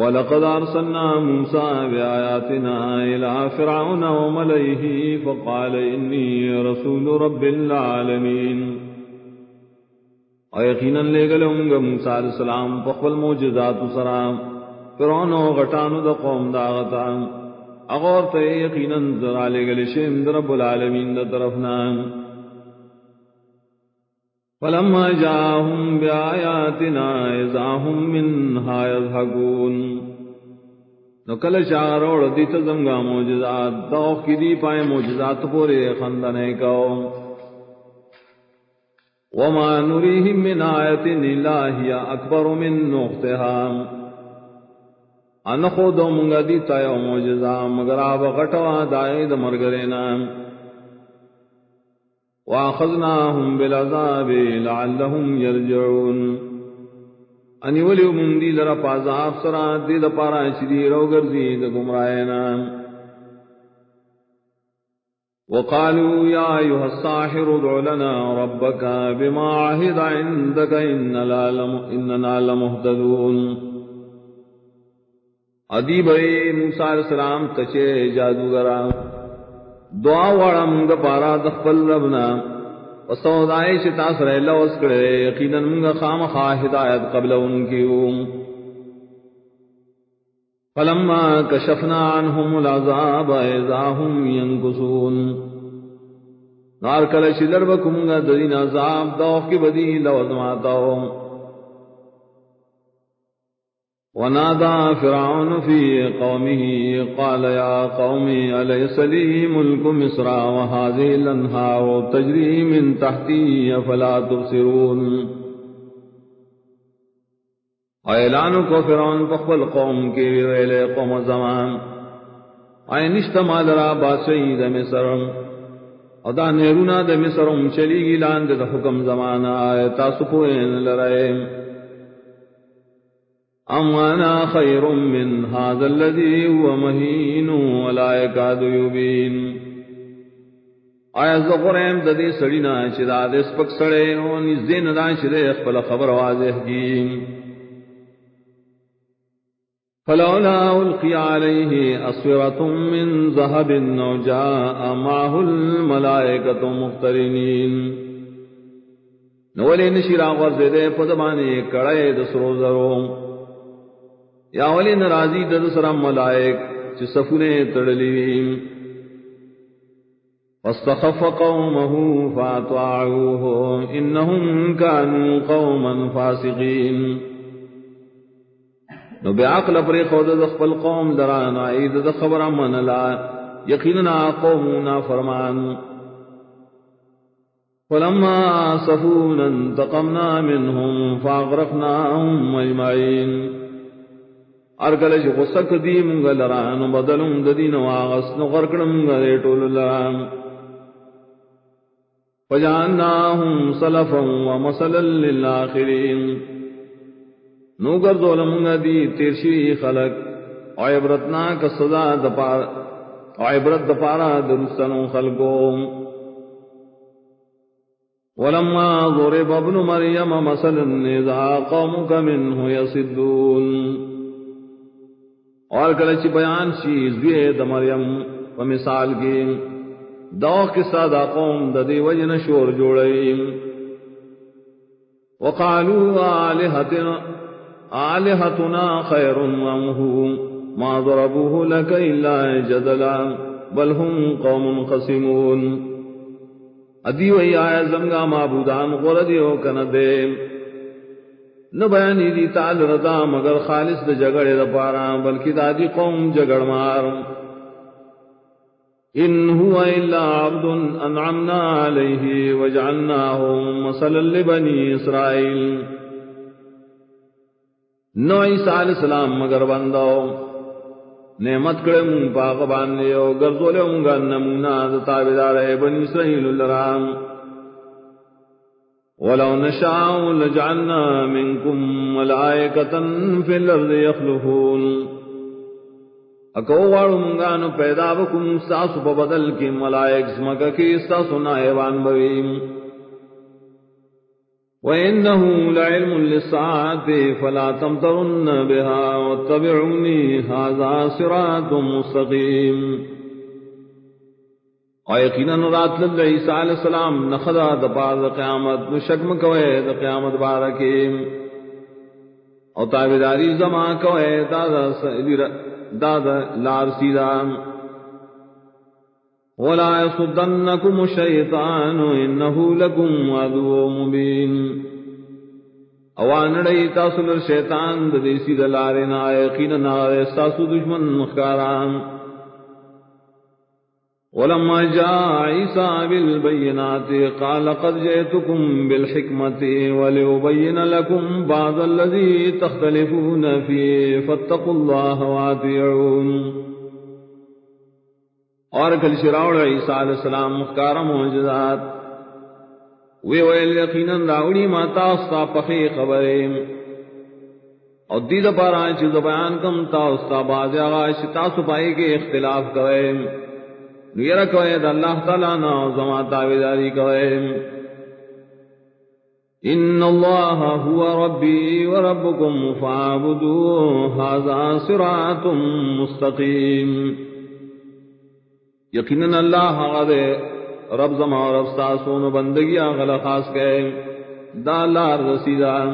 ولقد أرسلنا موسى بآياتنا إلى فرعون وملئه فقال إني رسول رب العالمين. ويقينا لقلهم موسى عليه السلام فقبل موجزات سرام فرعون وغطان دا قوم دا غطان اغور تے یقینا ذرا لقل شم رب العالمين دا طرفنا فلما جاءهم بآياتنا إذا هم منها يضحكون نکل شاروڑ دیت زمگا موجزات دوخ کی دی پائے موجزات پورے خندنے کو وما نريهم من آية إلا هي أكبر من نقطها. أن خودو منگا دیتا یو موجزا مگر آب غٹوا دائی دمرگرینا واخذناهم بالعذاب لعلهم يرجعون. ان ولي من دي لرا پازاب سرا دي د پارا چدي رو گرزي د گمراهنا وقالوا يا ايها الساحر ادع لنا ربك بما عهد عندك ان لعلم اننا لمهتدون. ادیب موسی علیہ السلام تچے جادوگران دعا واڑا منگا پارا دخپل ربنا. وسودائے شتا سر لوس کرے یقینا منگا خام خواہ ہدایت قبل ان کی فلما کشفنا عنهم العذاب، اذا هم ينكثون. نار کل شلر بکمگا دین عذاب دوخ کی بدی لوزماتاؤں ونادى فرعون في قومه، قال يا قوم، أليس لي ملك مصر وهذه الأنهار تجري من تحتي فلا تبصرون؟ اعلان کو فرعون بخبل قوم کے ویلے قوم زمان آئے نشتما لرا بادشاہی د مصر. ادا نیرونا د مصر چلی گی لان د حکم زمانہ، آئے تاسو پوین لرائے ام انا خیر من هذا الذي هو مهين ولا يكاد يبين. آیا زغرم د دې سړی نه چې دا د سپک سړی او نږدې نه دا چې د خپل خبر واضح کی فلولا القي عليه اسوره من ذهب وجاء معه الملائكه مقترنين نو ولې نشي راغور دې په دمانه کړه د سرو زرو؟ یا ولی نرازی در سرم ملائک چی سفنے تڑلیم فاستخف قومه فاتوعوه انهم كانوا قوما فاسقين نو بعقل پر خود دخل قوم دران عید د خبر من لا، یقینا قومنا فرمان. فلما صفونا انتقمنا منهم، فاغرقناهم اجمعين ارگل جو غسک دی منگ لران بدلم ددین واغس نو غرکڑم گلے ٹول لران۔ فجانناهم صلفا ومثلا للآخرین۔ نو گردول منگ دی تیرشی خلق۔ عبرتنا کا صدا دپار عبرت دپارا درستنو خلقوم۔ ولما ضرب ابن مريم مثلا اذا قومك منه يصدون اور کلچ بیان شی زوی د مریم و مثال کی۔ دو قصہ دا قوم د دی وجن شور جوڑئی۔ وقالوا آلہتنا آلہتنا خیر ومہو ما ضربوه لك الا جدلا بل هم قوم خصمون ادی وی آیا زمگا معبودان غردیو کندیم نہ بیانی دی تال رضا مگر خالص دے جگڑے دا پارا، بلکہ دادی قوم جگڑ مار۔ ان هو الا عبد انعمنا عليه وجعلناه مثلا لبني اسرائيل نو عیسیٰ علیہ السلام مگر بندو، نعمت کرے مون پاک باندے او گرزولے مون گا نمونہ دا تابدار بنی اسرائیل اللہ ولو نشاء لجعلنا منكم ملائكة في الأرض يخلفون. اکو وارو منگانو پیدا بکم ساسو پا بدل کی ملائک سمکا کی ساسو نائبان بویم. وإنه لعلم للساعة فلا تمترن بها واتبعوني هذا صراط مستقيم. ويقينا رات للعيسى عليه السلام نخدا دپار دبار قيامت نشكم كوي دا قيامت باركيم او تابداري زمان كوي دادا دادا لار سيدان ولا يصدنكم الشيطان انه لكم عدو مبين۔ اوان رئی تاسو لر شیطان د دیسی دلارنا یقینا تاسو دشمن مخکاران۔ ولما جاء عيسى بالبينات قال قد جئتكم بالحكمة ولأبين لكم بعض الذي تختلفون فيه فاتقوا الله واتعون اور کل شراؤڑ عیسیٰ علیہ السلام مخکار موجزات وی ویل یقیناً راوڑی ماتا استا پخی خبریں اور دید پارا چیز بیان کم تا استا باز آغا شتا سپائی کے اختلاف کوئے نیر کوئے دا اللہ تعالیٰ نا زمان تاویداری کوئے۔ ان اللہ هو ربی و ربکم فعبدو هذا صراط مستقیم۔ یقیناً اللہ دے رب زما رب ساسون بندگی غل خاص کے دا لار رسیدہ۔